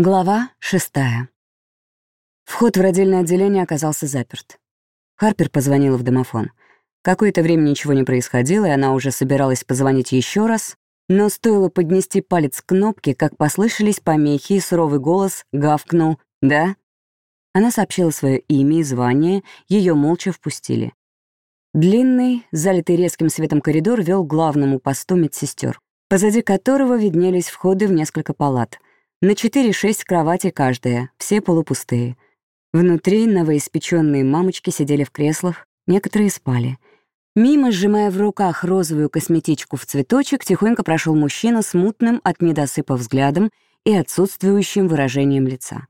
Глава шестая. Вход в родильное отделение оказался заперт. Харпер позвонила в домофон. Какое-то время ничего не происходило, и она уже собиралась позвонить еще раз, но стоило поднести палец к кнопке, как послышались помехи, и суровый голос гавкнул «Да?». Она сообщила свое имя и звание, ее молча впустили. Длинный, залитый резким светом коридор вел к главному посту медсестер, позади которого виднелись входы в несколько палат — на 4-6 кровати каждая, все полупустые. Внутри новоиспеченные мамочки сидели в креслах, некоторые спали. Мимо, сжимая в руках розовую косметичку в цветочек, тихонько прошел мужчина с мутным от недосыпа взглядом и отсутствующим выражением лица.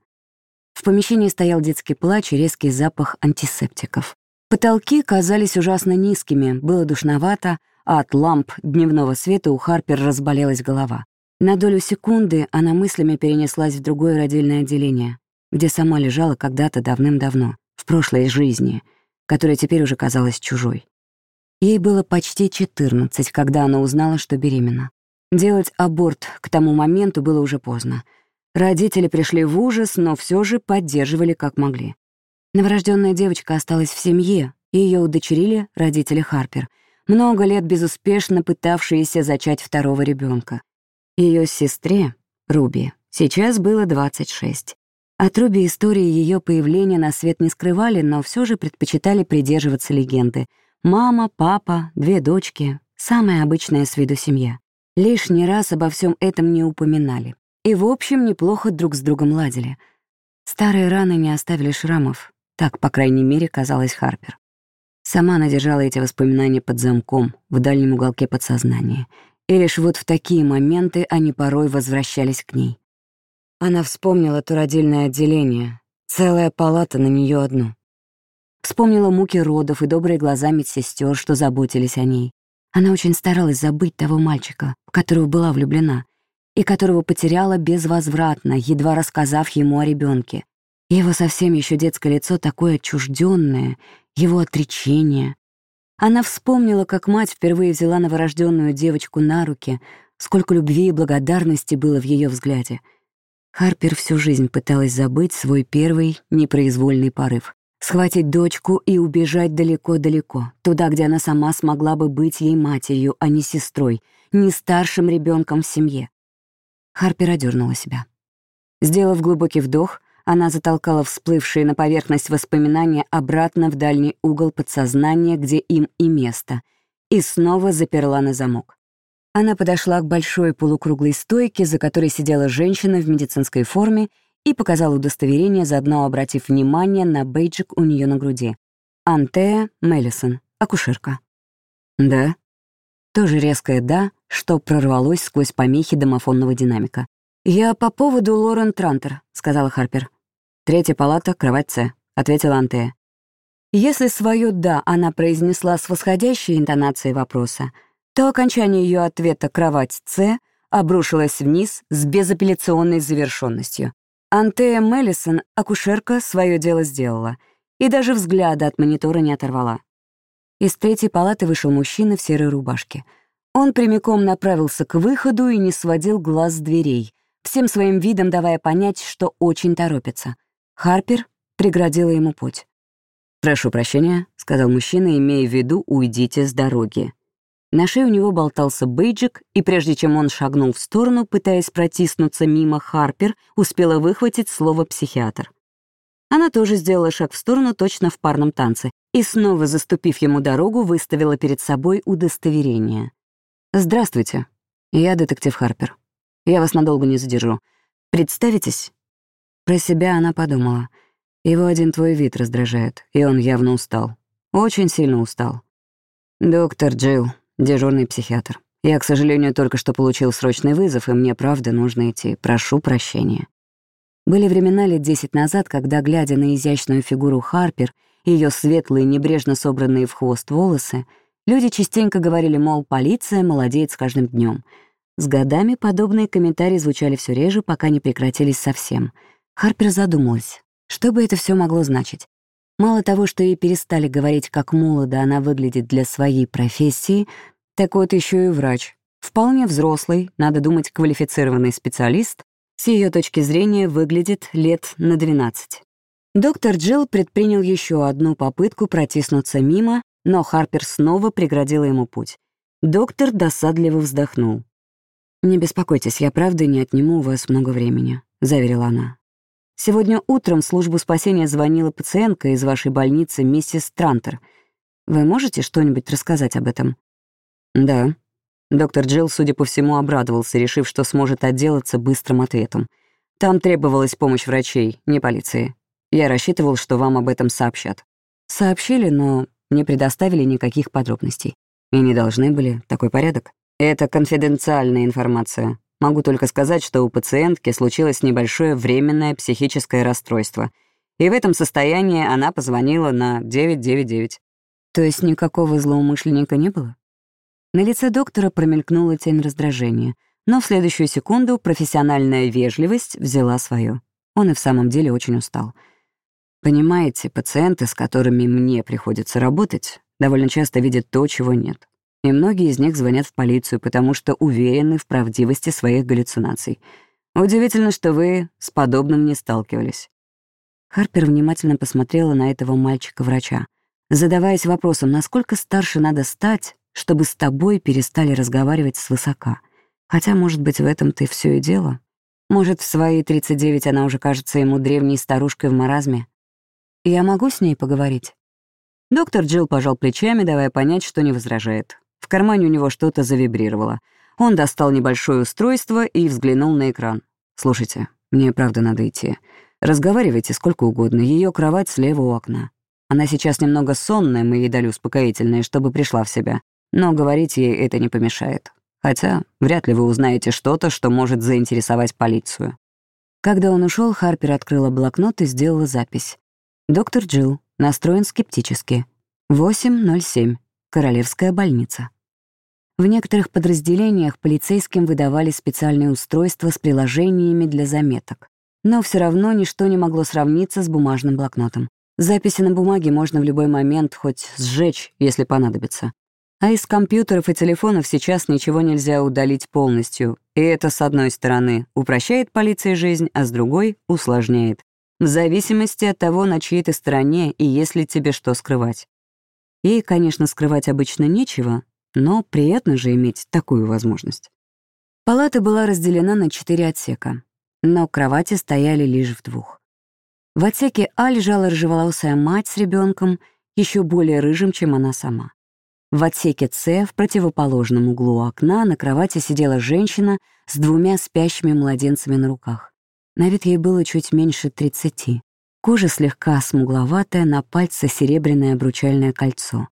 В помещении стоял детский плач и резкий запах антисептиков. Потолки казались ужасно низкими, было душновато, а от ламп дневного света у Харпер разболелась голова. На долю секунды она мыслями перенеслась в другое родильное отделение, где сама лежала когда-то давным-давно, в прошлой жизни, которая теперь уже казалась чужой. Ей было почти 14, когда она узнала, что беременна. Делать аборт к тому моменту было уже поздно. Родители пришли в ужас, но все же поддерживали как могли. Новорожденная девочка осталась в семье, и ее удочерили родители Харпер, много лет безуспешно пытавшиеся зачать второго ребенка. Ее сестре, Руби, сейчас было 26. От Руби истории ее появления на свет не скрывали, но все же предпочитали придерживаться легенды. Мама, папа, две дочки — самая обычная с виду семья. Лишний раз обо всем этом не упоминали. И, в общем, неплохо друг с другом ладили. Старые раны не оставили шрамов. Так, по крайней мере, казалось Харпер. Сама она держала эти воспоминания под замком, в дальнем уголке подсознания — и лишь вот в такие моменты они порой возвращались к ней. Она вспомнила то родильное отделение, целая палата на нее одну. Вспомнила муки родов и добрые глаза медсестер, что заботились о ней. Она очень старалась забыть того мальчика, в которого была влюблена, и которого потеряла безвозвратно, едва рассказав ему о ребенке. Его совсем еще детское лицо такое отчужденное, его отречение, она вспомнила, как мать впервые взяла новорожденную девочку на руки, сколько любви и благодарности было в ее взгляде. Харпер всю жизнь пыталась забыть свой первый непроизвольный порыв. Схватить дочку и убежать далеко-далеко, туда, где она сама смогла бы быть ей матерью, а не сестрой, не старшим ребенком в семье. Харпер одернула себя. Сделав глубокий вдох, она затолкала всплывшие на поверхность воспоминания обратно в дальний угол подсознания, где им и место, и снова заперла на замок. Она подошла к большой полукруглой стойке, за которой сидела женщина в медицинской форме, и показала удостоверение, заодно обратив внимание на бейджик у нее на груди. Антея Меллисон, акушерка. «Да». Тоже резкое «да», что прорвалось сквозь помехи домофонного динамика. «Я по поводу Лорен Трантер», — сказала Харпер. «Третья палата, кровать С», — ответила Антея. Если свое «да» она произнесла с восходящей интонацией вопроса, то окончание ее ответа «кровать С» обрушилось вниз с безапелляционной завершенностью. Антея Меллисон, акушерка, свое дело сделала и даже взгляда от монитора не оторвала. Из третьей палаты вышел мужчина в серой рубашке. Он прямиком направился к выходу и не сводил глаз с дверей, всем своим видом давая понять, что очень торопится — Харпер преградила ему путь. «Прошу прощения», — сказал мужчина, имея в виду «уйдите с дороги». На шее у него болтался бейджик, и прежде чем он шагнул в сторону, пытаясь протиснуться мимо Харпер, успела выхватить слово «психиатр». Она тоже сделала шаг в сторону точно в парном танце и, снова заступив ему дорогу, выставила перед собой удостоверение. «Здравствуйте, я детектив Харпер. Я вас надолго не задержу. Представитесь?» Про себя она подумала. Его один твой вид раздражает, и он явно устал. Очень сильно устал. «Доктор Джилл, дежурный психиатр. Я, к сожалению, только что получил срочный вызов, и мне правда нужно идти. Прошу прощения». Были времена лет десять назад, когда, глядя на изящную фигуру Харпер ее светлые, небрежно собранные в хвост волосы, люди частенько говорили, мол, полиция молодеет с каждым днем. С годами подобные комментарии звучали все реже, пока не прекратились совсем — Харпер задумалась, что бы это все могло значить. Мало того, что ей перестали говорить, как молодо она выглядит для своей профессии, так вот еще и врач. Вполне взрослый, надо думать, квалифицированный специалист, С ее точки зрения выглядит лет на 12. Доктор Джилл предпринял еще одну попытку протиснуться мимо, но Харпер снова преградила ему путь. Доктор досадливо вздохнул. «Не беспокойтесь, я правда не отниму у вас много времени», — заверила она. «Сегодня утром в службу спасения звонила пациентка из вашей больницы, миссис Трантер. Вы можете что-нибудь рассказать об этом?» «Да». Доктор Джилл, судя по всему, обрадовался, решив, что сможет отделаться быстрым ответом. «Там требовалась помощь врачей, не полиции. Я рассчитывал, что вам об этом сообщат. Сообщили, но не предоставили никаких подробностей. И не должны были. Такой порядок. Это конфиденциальная информация. Могу только сказать, что у пациентки случилось небольшое временное психическое расстройство. И в этом состоянии она позвонила на 999. То есть никакого злоумышленника не было? На лице доктора промелькнула тень раздражения, но в следующую секунду профессиональная вежливость взяла свое. Он и в самом деле очень устал — Понимаете, пациенты, с которыми мне приходится работать, довольно часто видят то, чего нет. И многие из них звонят в полицию, потому что уверены в правдивости своих галлюцинаций. Удивительно, что вы с подобным не сталкивались. Харпер внимательно посмотрела на этого мальчика-врача, задаваясь вопросом, насколько старше надо стать, чтобы с тобой перестали разговаривать свысока. Хотя, может быть, в этом-то и всё и дело. Может, в свои 39 она уже кажется ему древней старушкой в маразме, я могу с ней поговорить?» Доктор Джилл пожал плечами, давая понять, что не возражает. В кармане у него что-то завибрировало. Он достал небольшое устройство и взглянул на экран. «Слушайте, мне правда надо идти. Разговаривайте сколько угодно. Ее кровать слева у окна. Она сейчас немного сонная, мы ей дали успокоительное, чтобы пришла в себя. Но говорить ей это не помешает. Хотя вряд ли вы узнаете что-то, что может заинтересовать полицию». Когда он ушел, Харпер открыла блокнот и сделала запись. Доктор Джилл настроен скептически. 8.07. Королевская больница. В некоторых подразделениях полицейским выдавали специальные устройства с приложениями для заметок. Но все равно ничто не могло сравниться с бумажным блокнотом. Записи на бумаге можно в любой момент хоть сжечь, если понадобится. А из компьютеров и телефонов сейчас ничего нельзя удалить полностью. И это, с одной стороны, упрощает полиции жизнь, а с другой — усложняет в зависимости от того, на чьей ты стороне и есть ли тебе что скрывать. Ей, конечно, скрывать обычно нечего, но приятно же иметь такую возможность. Палата была разделена на четыре отсека, но кровати стояли лишь в двух. В отсеке А лежала рыжеволосая мать с ребенком, еще более рыжим, чем она сама. В отсеке С, в противоположном углу окна, на кровати сидела женщина с двумя спящими младенцами на руках. На вид ей было чуть меньше тридцати. Кожа слегка смугловатая, на пальце серебряное обручальное кольцо.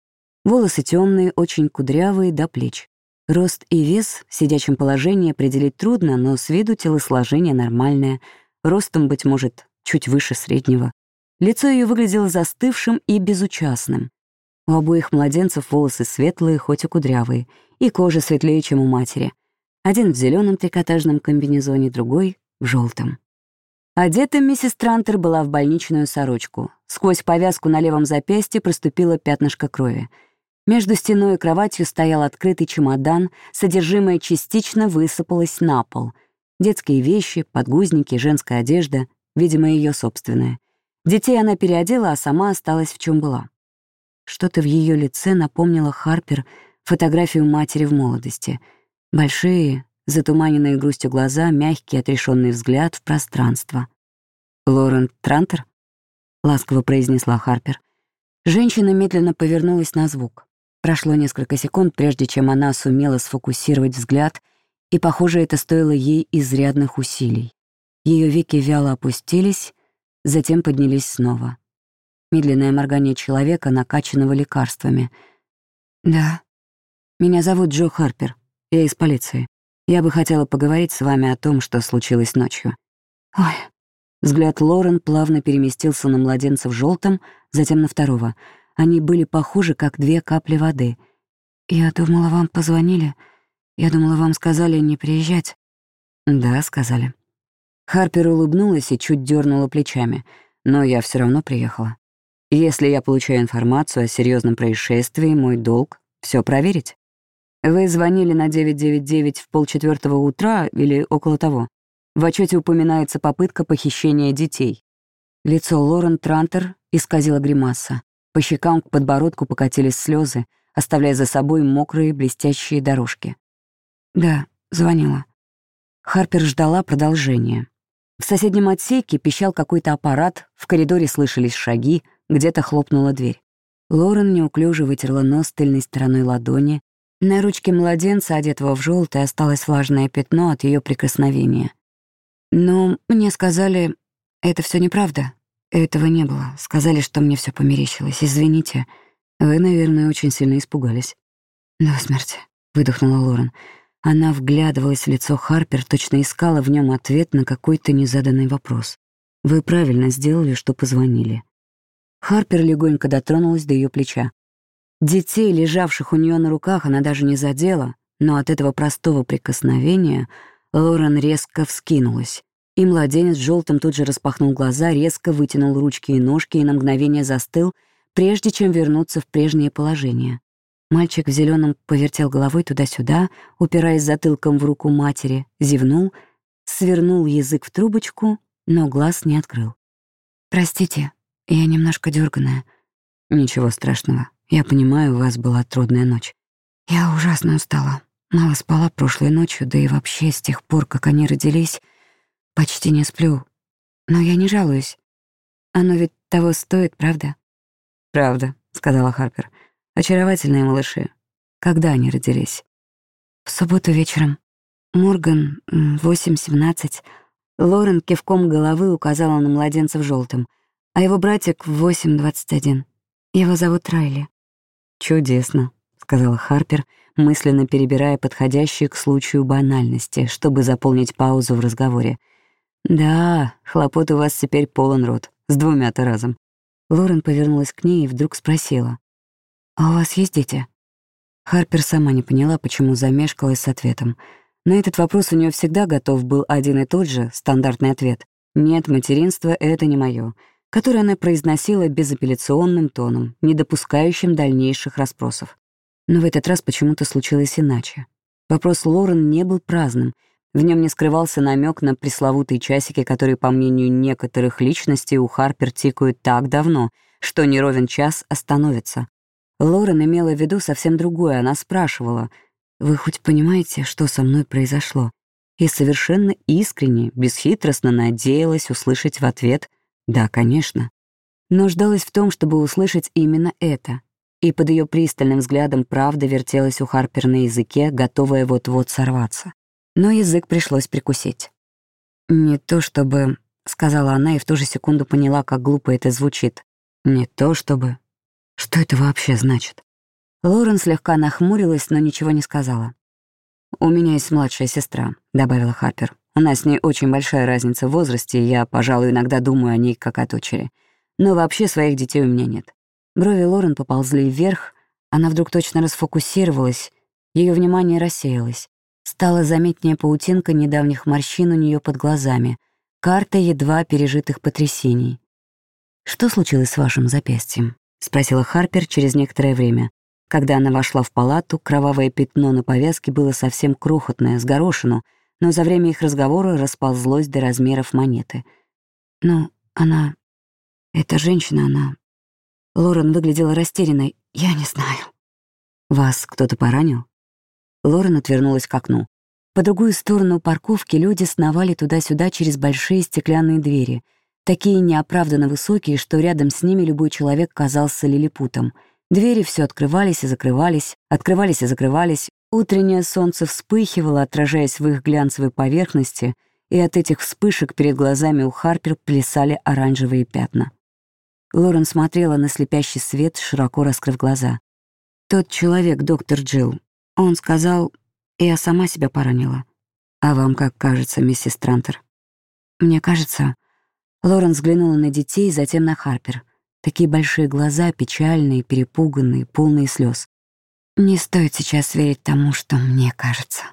Волосы темные, очень кудрявые, до плеч. Рост и вес в сидячем положении определить трудно, но с виду телосложение нормальное. Ростом, быть может, чуть выше среднего. Лицо ее выглядело застывшим и безучастным. У обоих младенцев волосы светлые, хоть и кудрявые, и кожа светлее, чем у матери. Один в зеленом трикотажном комбинезоне, другой — в желтом. Одета миссис Трантер была в больничную сорочку. Сквозь повязку на левом запястье проступило пятнышко крови. Между стеной и кроватью стоял открытый чемодан, содержимое частично высыпалось на пол. Детские вещи, подгузники, женская одежда, видимо, ее собственная. Детей она переодела, а сама осталась в чем была. Что-то в ее лице напомнило Харпер фотографию матери в молодости. Большие, затуманенные грустью глаза, мягкий отрешенный взгляд в пространство. «Лорен Трантер?» — ласково произнесла Харпер. Женщина медленно повернулась на звук. Прошло несколько секунд, прежде чем она сумела сфокусировать взгляд, и, похоже, это стоило ей изрядных усилий. Ее веки вяло опустились, затем поднялись снова. Медленное моргание человека, накачанного лекарствами. «Да, меня зовут Джо Харпер, я из полиции. Я бы хотела поговорить с вами о том, что случилось ночью». «Ой». Взгляд Лорен плавно переместился на младенца в желтом, затем на второго. Они были похожи, как две капли воды. «Я думала, вам позвонили. Я думала, вам сказали не приезжать». «Да, сказали». Харпер улыбнулась и чуть дернула плечами, но я все равно приехала. Если я получаю информацию о серьезном происшествии, мой долг — все проверить. Вы звонили на 999 в полчетвертого утра или около того? В отчете упоминается попытка похищения детей. Лицо Лорен Трантер исказило гримаса. По щекам к подбородку покатились слезы, оставляя за собой мокрые блестящие дорожки. «Да, звонила». Харпер ждала продолжения. В соседнем отсеке пищал какой-то аппарат, в коридоре слышались шаги, где-то хлопнула дверь. Лорен неуклюже вытерла нос тыльной стороной ладони. На ручке младенца, одетого в желтый, осталось влажное пятно от ее прикосновения. Но мне сказали, это все неправда. Этого не было. Сказали, что мне все померещилось. Извините. Вы, наверное, очень сильно испугались. До смерти, выдохнула Лорен. Она вглядывалась в лицо Харпер, точно искала в нем ответ на какой-то незаданный вопрос. Вы правильно сделали, что позвонили. Харпер легонько дотронулась до ее плеча. Детей, лежавших у нее на руках, она даже не задела, но от этого простого прикосновения Лорен резко вскинулась. И младенец желтым тут же распахнул глаза, резко вытянул ручки и ножки и на мгновение застыл, прежде чем вернуться в прежнее положение. Мальчик в зеленом повертел головой туда-сюда, упираясь затылком в руку матери, зевнул, свернул язык в трубочку, но глаз не открыл. «Простите, я немножко дерганая. «Ничего страшного. Я понимаю, у вас была трудная ночь. Я ужасно устала. Мало спала прошлой ночью, да и вообще с тех пор, как они родились, Почти не сплю. Но я не жалуюсь. Оно ведь того стоит, правда? Правда, сказала Харпер. Очаровательные малыши. Когда они родились? В субботу вечером. Морган, 8.17. Лорен кивком головы указала на младенца в желтом, а его братик в 8.21. Его зовут Райли. Чудесно, сказала Харпер, мысленно перебирая подходящие к случаю банальности, чтобы заполнить паузу в разговоре — «Да, хлопот у вас теперь полон рот, с двумя-то разом». Лорен повернулась к ней и вдруг спросила. «А у вас есть дети?» Харпер сама не поняла, почему замешкалась с ответом. На этот вопрос у нее всегда готов был один и тот же, стандартный ответ. «Нет, материнство — это не мое», который она произносила безапелляционным тоном, не допускающим дальнейших расспросов. Но в этот раз почему-то случилось иначе. Вопрос Лорен не был праздным, в нем не скрывался намек на пресловутые часики, которые, по мнению некоторых личностей, у Харпер тикают так давно, что не ровен час остановится. Лорен имела в виду совсем другое. Она спрашивала, «Вы хоть понимаете, что со мной произошло?» И совершенно искренне, бесхитростно надеялась услышать в ответ «Да, конечно». Но ждалась в том, чтобы услышать именно это. И под ее пристальным взглядом правда вертелась у Харпер на языке, готовая вот-вот сорваться но язык пришлось прикусить. «Не то чтобы...» — сказала она и в ту же секунду поняла, как глупо это звучит. «Не то чтобы...» Что это вообще значит? Лорен слегка нахмурилась, но ничего не сказала. «У меня есть младшая сестра», — добавила Харпер. «У нас с ней очень большая разница в возрасте, и я, пожалуй, иногда думаю о ней как о дочери. Но вообще своих детей у меня нет». Брови Лорен поползли вверх, она вдруг точно расфокусировалась, ее внимание рассеялось. Стала заметнее паутинка недавних морщин у нее под глазами, карта едва пережитых потрясений. «Что случилось с вашим запястьем?» — спросила Харпер через некоторое время. Когда она вошла в палату, кровавое пятно на повязке было совсем крохотное, с горошину, но за время их разговора расползлось до размеров монеты. «Ну, она... Эта женщина, она...» Лорен выглядела растерянной. «Я не знаю». «Вас кто-то поранил?» Лорен отвернулась к окну. По другую сторону парковки люди сновали туда-сюда через большие стеклянные двери, такие неоправданно высокие, что рядом с ними любой человек казался лилипутом. Двери все открывались и закрывались, открывались и закрывались. Утреннее солнце вспыхивало, отражаясь в их глянцевой поверхности, и от этих вспышек перед глазами у Харпер плясали оранжевые пятна. Лорен смотрела на слепящий свет, широко раскрыв глаза. «Тот человек, доктор Джилл, он сказал, я сама себя поранила. А вам как кажется, миссис Трантер? Мне кажется... Лорен взглянула на детей, затем на Харпер. Такие большие глаза, печальные, перепуганные, полные слез. Не стоит сейчас верить тому, что мне кажется.